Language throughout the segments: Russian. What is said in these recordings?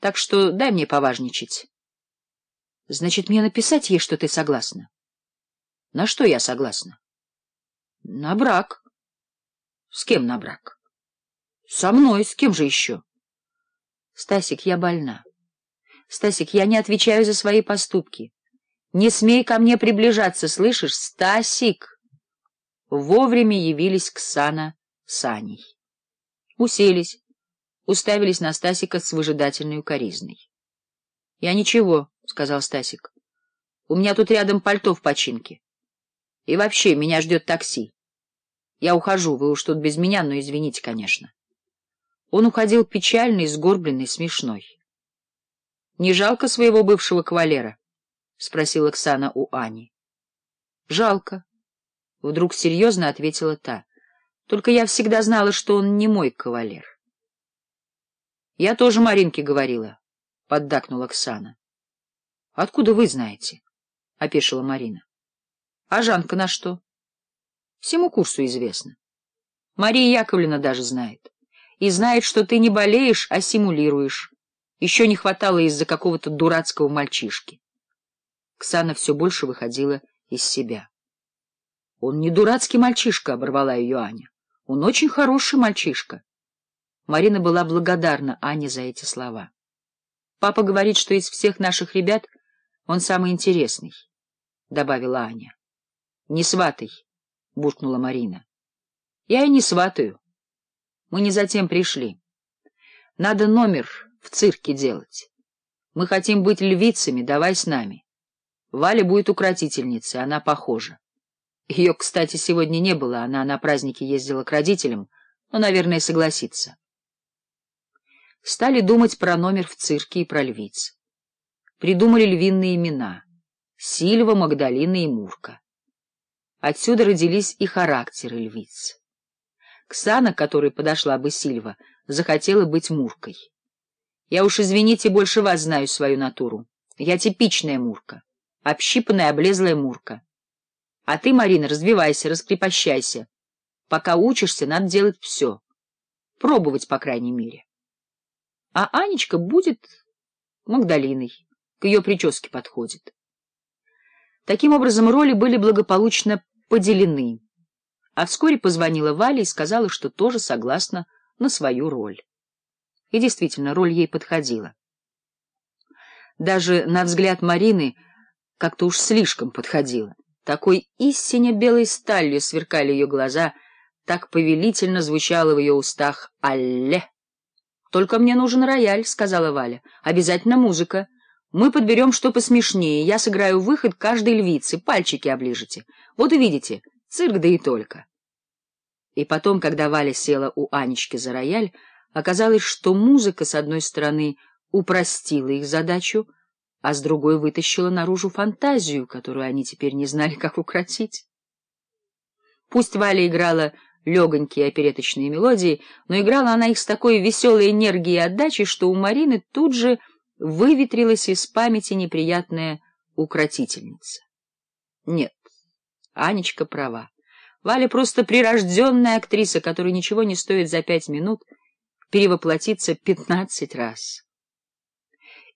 так что дай мне поважничать. — Значит, мне написать ей, что ты согласна? — На что я согласна? — На брак. — С кем на брак? — Со мной, с кем же еще? — Стасик, я больна. Стасик, я не отвечаю за свои поступки. Не смей ко мне приближаться, слышишь, Стасик? Вовремя явились Ксана с Аней. Уселись уставились на Стасика с выжидательной укоризной. — Я ничего, — сказал Стасик. — У меня тут рядом пальто в починке. И вообще, меня ждет такси. Я ухожу, вы уж тут без меня, но извините, конечно. Он уходил печальный, сгорбленный, смешной. — Не жалко своего бывшего кавалера? — спросил Оксана у Ани. — Жалко, — вдруг серьезно ответила та. — Только я всегда знала, что он не мой кавалер. Я тоже Маринке говорила, — поддакнула Оксана. — Откуда вы знаете? — опешила Марина. — А Жанка на что? — Всему курсу известно. Мария Яковлевна даже знает. И знает, что ты не болеешь, а симулируешь. Еще не хватало из-за какого-то дурацкого мальчишки. Ксана все больше выходила из себя. — Он не дурацкий мальчишка, — оборвала ее Аня. — Он очень хороший мальчишка. Марина была благодарна Ане за эти слова. «Папа говорит, что из всех наших ребят он самый интересный», — добавила Аня. «Не сватай», — буркнула Марина. «Я и не сватаю. Мы не затем пришли. Надо номер в цирке делать. Мы хотим быть львицами, давай с нами. Валя будет укротительницей, она похожа. Ее, кстати, сегодня не было, она на празднике ездила к родителям, но, наверное, согласится» стали думать про номер в цирке и про львиц. Придумали львиные имена — Сильва, Магдалина и Мурка. Отсюда родились и характеры львиц. Ксана, которой подошла бы Сильва, захотела быть Муркой. Я уж, извините, больше вас знаю свою натуру. Я типичная Мурка, общипанная, облезлая Мурка. А ты, Марина, развивайся, раскрепощайся. Пока учишься, надо делать все. Пробовать, по крайней мере а Анечка будет Магдалиной, к ее прическе подходит. Таким образом, роли были благополучно поделены, а вскоре позвонила Валя и сказала, что тоже согласна на свою роль. И действительно, роль ей подходила. Даже на взгляд Марины как-то уж слишком подходила. Такой истинно белой сталью сверкали ее глаза, так повелительно звучало в ее устах «Алле». Только мне нужен рояль, — сказала Валя. — Обязательно музыка. Мы подберем что посмешнее. Я сыграю выход каждой львицы, пальчики оближете. Вот увидите, цирк да и только. И потом, когда Валя села у Анечки за рояль, оказалось, что музыка, с одной стороны, упростила их задачу, а с другой вытащила наружу фантазию, которую они теперь не знали, как укротить. Пусть Валя играла легонькие опереточные мелодии, но играла она их с такой веселой энергией и отдачей, что у Марины тут же выветрилась из памяти неприятная укротительница. Нет, Анечка права. Валя просто прирожденная актриса, которой ничего не стоит за пять минут перевоплотиться пятнадцать раз.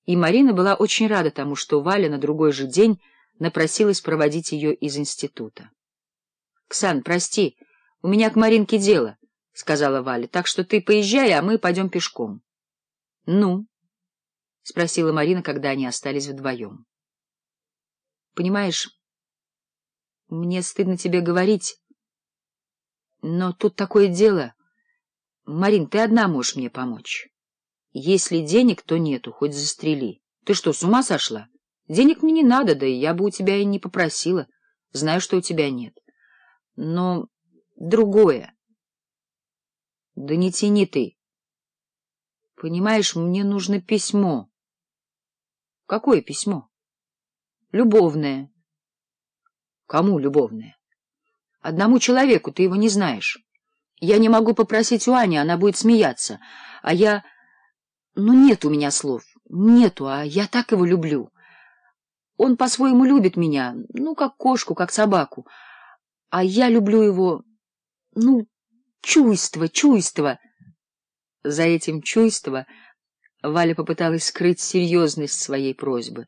И Марина была очень рада тому, что Валя на другой же день напросилась проводить ее из института. — Ксан, прости, — у меня к Маринке дело, — сказала Валя, — так что ты поезжай, а мы пойдем пешком. — Ну? — спросила Марина, когда они остались вдвоем. — Понимаешь, мне стыдно тебе говорить, но тут такое дело. Марин, ты одна можешь мне помочь. Если денег, то нету, хоть застрели. Ты что, с ума сошла? Денег мне не надо, да и я бы у тебя и не попросила. Знаю, что у тебя нет. Но другое. — Да не тяни ты. — Понимаешь, мне нужно письмо. — Какое письмо? — Любовное. — Кому любовное? — Одному человеку, ты его не знаешь. Я не могу попросить у Ани, она будет смеяться. А я... Ну, нет у меня слов. Нету, а я так его люблю. Он по-своему любит меня, ну, как кошку, как собаку. А я люблю его ну, чуйство, чуйство. За этим чуйство Валя попыталась скрыть серьезность своей просьбы.